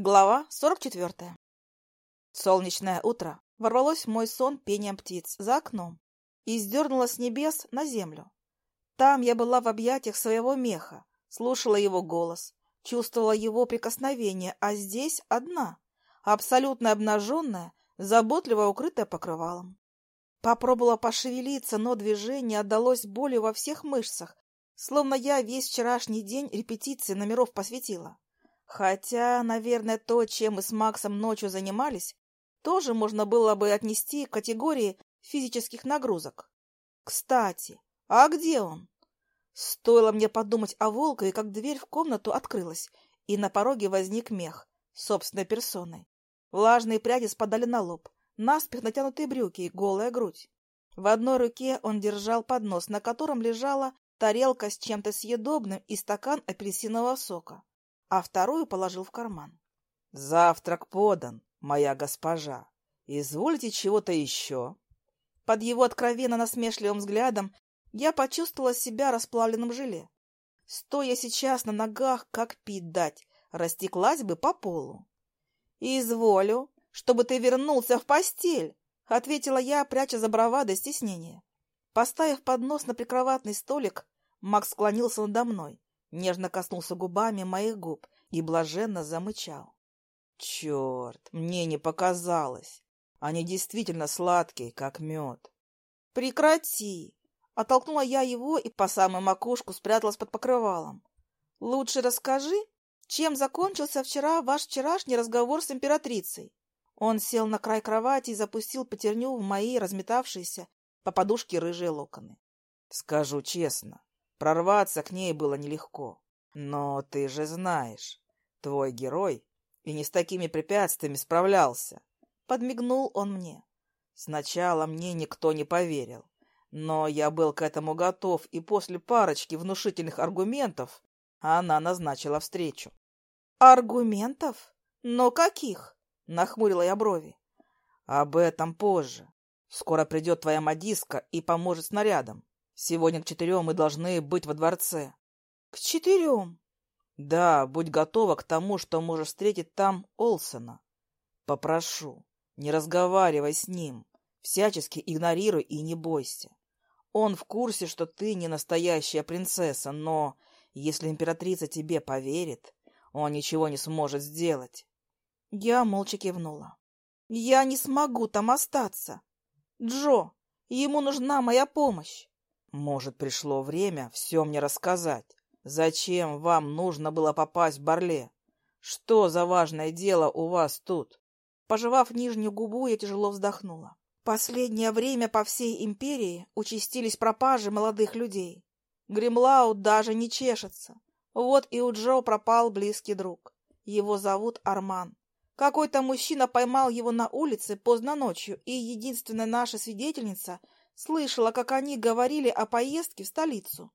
Глава 44. Солнечное утро ворвалось в мой сон пением птиц за окном и сдернуло с небес на землю. Там я была в объятиях своего меха, слушала его голос, чувствовала его прикосновение, а здесь одна, абсолютно обнаженная, заботливо укрытая покрывалом. Попробовала пошевелиться, но движение отдалось болью во всех мышцах, словно я весь вчерашний день репетиции номеров посвятила. Хотя, наверное, то, чем мы с Максом ночью занимались, тоже можно было бы отнести к категории физических нагрузок. Кстати, а где он? Стоило мне подумать о Волкове, как дверь в комнату открылась, и на пороге возник мех, собственной персоной. Влажные пряди спадали на лоб, наспех натянутые брюки и голая грудь. В одной руке он держал поднос, на котором лежала тарелка с чем-то съедобным и стакан апельсинового сока а вторую положил в карман. — Завтрак подан, моя госпожа. Извольте чего-то еще? Под его откровенно насмешливым взглядом я почувствовала себя расплавленным желе. Стоя сейчас на ногах, как пить дать, растеклась бы по полу. — Изволю, чтобы ты вернулся в постель, — ответила я, пряча за бравадой стеснение. Поставив поднос на прикроватный столик, Макс склонился надо мной нежно коснулся губами моих губ и блаженно замычал. Черт, мне не показалось. Они действительно сладкие, как мед. Прекрати! Оттолкнула я его и по самую макушку спряталась под покрывалом. Лучше расскажи, чем закончился вчера ваш вчерашний разговор с императрицей. Он сел на край кровати и запустил потерню в мои разметавшиеся по подушке рыжие локоны. Скажу честно, Прорваться к ней было нелегко. Но ты же знаешь, твой герой и не с такими препятствиями справлялся. Подмигнул он мне. Сначала мне никто не поверил, но я был к этому готов, и после парочки внушительных аргументов она назначила встречу. «Аргументов? Но каких?» — нахмурила я брови. «Об этом позже. Скоро придет твоя модиска и поможет снарядом. Сегодня к четырем мы должны быть во дворце. — К четырем? — Да, будь готова к тому, что можешь встретить там Олсона. Попрошу, не разговаривай с ним, всячески игнорируй и не бойся. Он в курсе, что ты не настоящая принцесса, но если императрица тебе поверит, он ничего не сможет сделать. Я молча кивнула. — Я не смогу там остаться. Джо, ему нужна моя помощь. Может, пришло время все мне рассказать? Зачем вам нужно было попасть в Барле? Что за важное дело у вас тут? Пожевав нижнюю губу, я тяжело вздохнула. Последнее время по всей империи участились пропажи молодых людей. Гримлаут даже не чешется. Вот и у Джо пропал близкий друг. Его зовут Арман. Какой-то мужчина поймал его на улице поздно ночью, и единственная наша свидетельница — Слышала, как они говорили о поездке в столицу.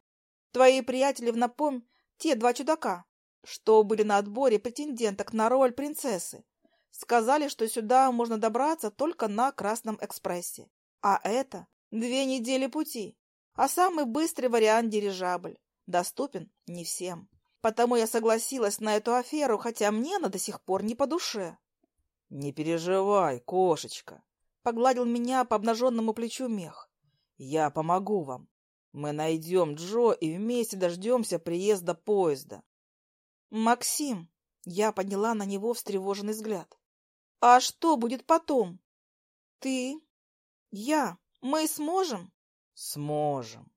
Твои приятели в напомнь, те два чудака, что были на отборе претенденток на роль принцессы, сказали, что сюда можно добраться только на Красном экспрессе. А это две недели пути. А самый быстрый вариант дирижабль. Доступен не всем. Потому я согласилась на эту аферу, хотя мне она до сих пор не по душе. — Не переживай, кошечка, — погладил меня по обнаженному плечу мех. Я помогу вам. Мы найдем Джо и вместе дождемся приезда поезда. Максим, я подняла на него встревоженный взгляд. А что будет потом? Ты, я, мы сможем? Сможем.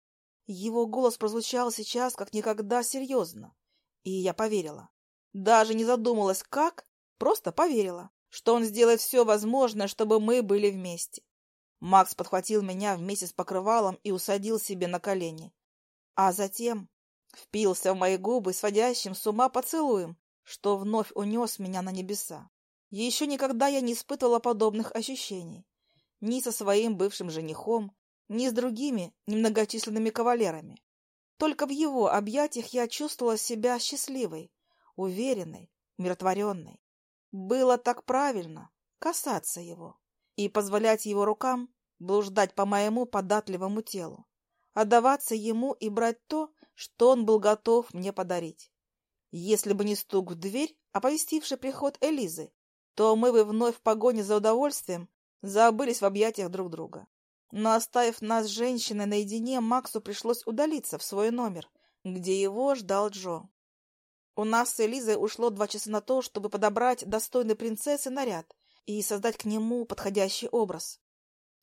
Его голос прозвучал сейчас как никогда серьезно, и я поверила. Даже не задумалась, как, просто поверила, что он сделает все возможное, чтобы мы были вместе. Макс подхватил меня вместе с покрывалом и усадил себе на колени. А затем впился в мои губы сводящим с ума поцелуем, что вновь унес меня на небеса. Еще никогда я не испытывала подобных ощущений. Ни со своим бывшим женихом, ни с другими немногочисленными кавалерами. Только в его объятиях я чувствовала себя счастливой, уверенной, умиротворенной. Было так правильно касаться его и позволять его рукам блуждать по моему податливому телу, отдаваться ему и брать то, что он был готов мне подарить. Если бы не стук в дверь, оповестивший приход Элизы, то мы бы вновь в погоне за удовольствием забылись в объятиях друг друга. Но оставив нас с женщиной наедине, Максу пришлось удалиться в свой номер, где его ждал Джо. У нас с Элизой ушло два часа на то, чтобы подобрать достойный принцессы наряд и создать к нему подходящий образ.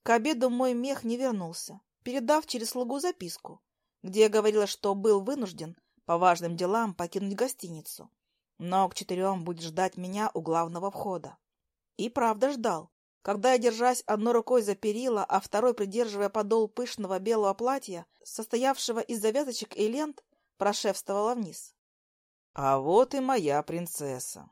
К обеду мой мех не вернулся, передав через слугу записку, где я говорила, что был вынужден по важным делам покинуть гостиницу, но к четырем будет ждать меня у главного входа. И правда ждал, когда я, держась одной рукой за перила, а второй придерживая подол пышного белого платья, состоявшего из завязочек и лент, прошествовала вниз. — А вот и моя принцесса.